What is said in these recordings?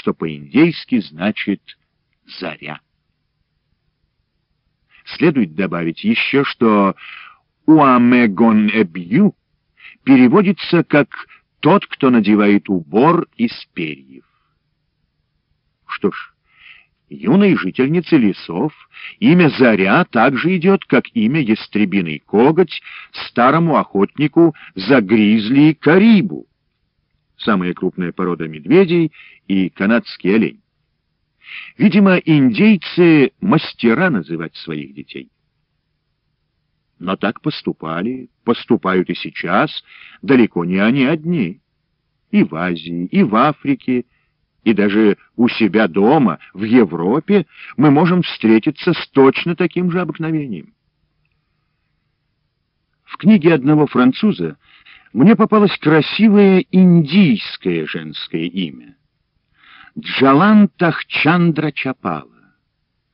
что по-индейски значит «заря». Следует добавить еще, что «уамегон-эбью» переводится как «тот, кто надевает убор из перьев». Что ж, юной жительнице лесов имя Заря также идет, как имя Ястребиный коготь старому охотнику за гризли Карибу, самая крупная порода медведей и канадский олень. Видимо, индейцы — мастера называть своих детей. Но так поступали, поступают и сейчас, далеко не они одни. И в Азии, и в Африке, и даже у себя дома, в Европе, мы можем встретиться с точно таким же обыкновением. В книге одного француза мне попалось красивое индийское женское имя. Джалан Тахчандра Чапала,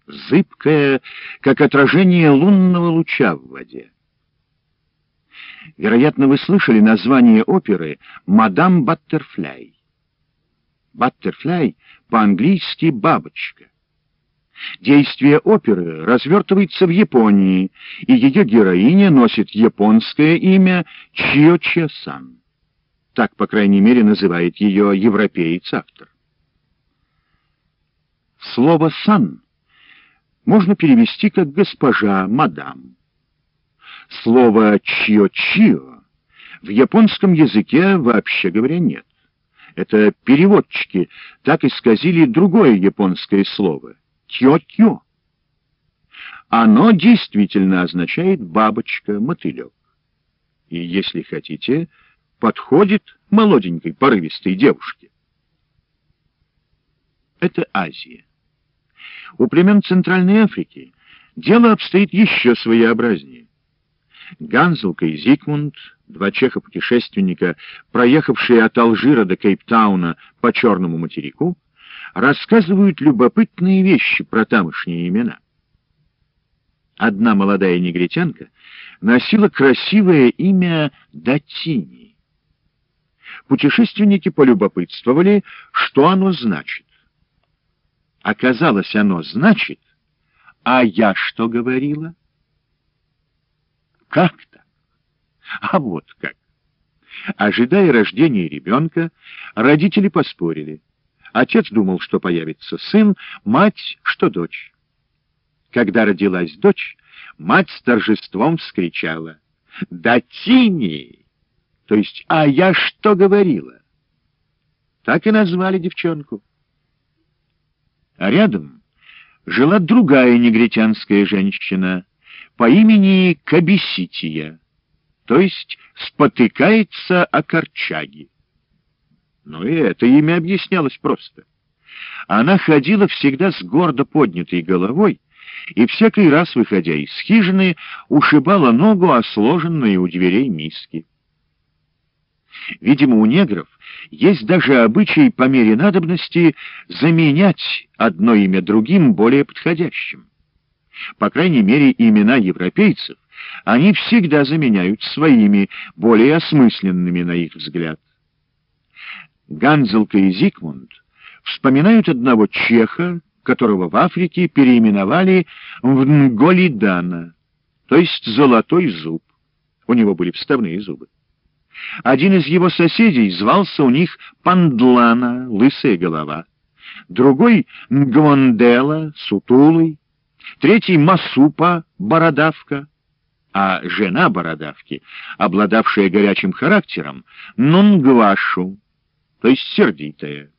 зыбкое, как отражение лунного луча в воде. Вероятно, вы слышали название оперы «Мадам Баттерфляй». Баттерфляй по-английски «бабочка». Действие оперы развертывается в Японии, и ее героиня носит японское имя Чио-Чио-сан. Так, по крайней мере, называет ее европеец-автор. Слово «сан» можно перевести как «госпожа», «мадам». Слово «чио-чио» в японском языке вообще говоря нет. Это переводчики так исказили другое японское слово «тё-тё». Оно действительно означает «бабочка», «мотылек». И, если хотите, подходит молоденькой порывистой девушке. Это Азия. У племен Центральной Африки дело обстоит еще своеобразнее. Ганзелка и Зигмунд, два чеха-путешественника, проехавшие от Алжира до Кейптауна по Черному материку, рассказывают любопытные вещи про тамошние имена. Одна молодая негритянка носила красивое имя Датини. Путешественники полюбопытствовали, что оно значит. Оказалось, оно значит, а я что говорила? Как-то. А вот как. Ожидая рождения ребенка, родители поспорили. Отец думал, что появится сын, мать, что дочь. Когда родилась дочь, мать с торжеством вскричала «Да Тини!» То есть «А я что говорила?» Так и назвали девчонку. А рядом жила другая негритянская женщина по имени Кабисития, то есть спотыкается о корчаге. Но и это имя объяснялось просто. Она ходила всегда с гордо поднятой головой и всякий раз, выходя из хижины, ушибала ногу о сложенные у дверей миски. Видимо, у негров есть даже обычай по мере надобности заменять одно имя другим более подходящим. По крайней мере, имена европейцев они всегда заменяют своими, более осмысленными на их взгляд. Ганзелка и Зигмунд вспоминают одного чеха, которого в Африке переименовали в Нголидана, то есть «золотой зуб». У него были вставные зубы. Один из его соседей звался у них Пандлана, лысая голова, другой — Нгвондела, сутулый, третий — Масупа, бородавка, а жена бородавки, обладавшая горячим характером, Нунгвашу, то есть сердитая.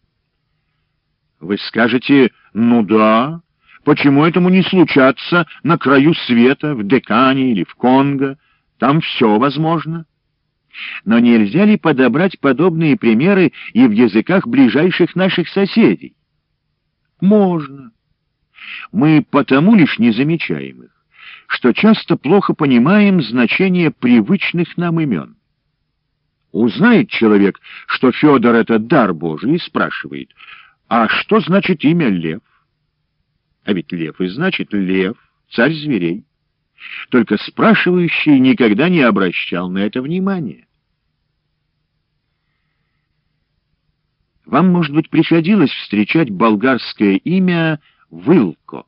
Вы скажете, ну да, почему этому не случаться на краю света, в Декане или в Конго? Там все возможно. Но нельзя ли подобрать подобные примеры и в языках ближайших наших соседей? Можно. Мы потому лишь не замечаем их, что часто плохо понимаем значение привычных нам имен. Узнает человек, что Федор — это дар Божий, и спрашивает, а что значит имя Лев? А ведь Лев и значит Лев, царь зверей. Только спрашивающий никогда не обращал на это внимания. Вам, может быть, приходилось встречать болгарское имя Вылко.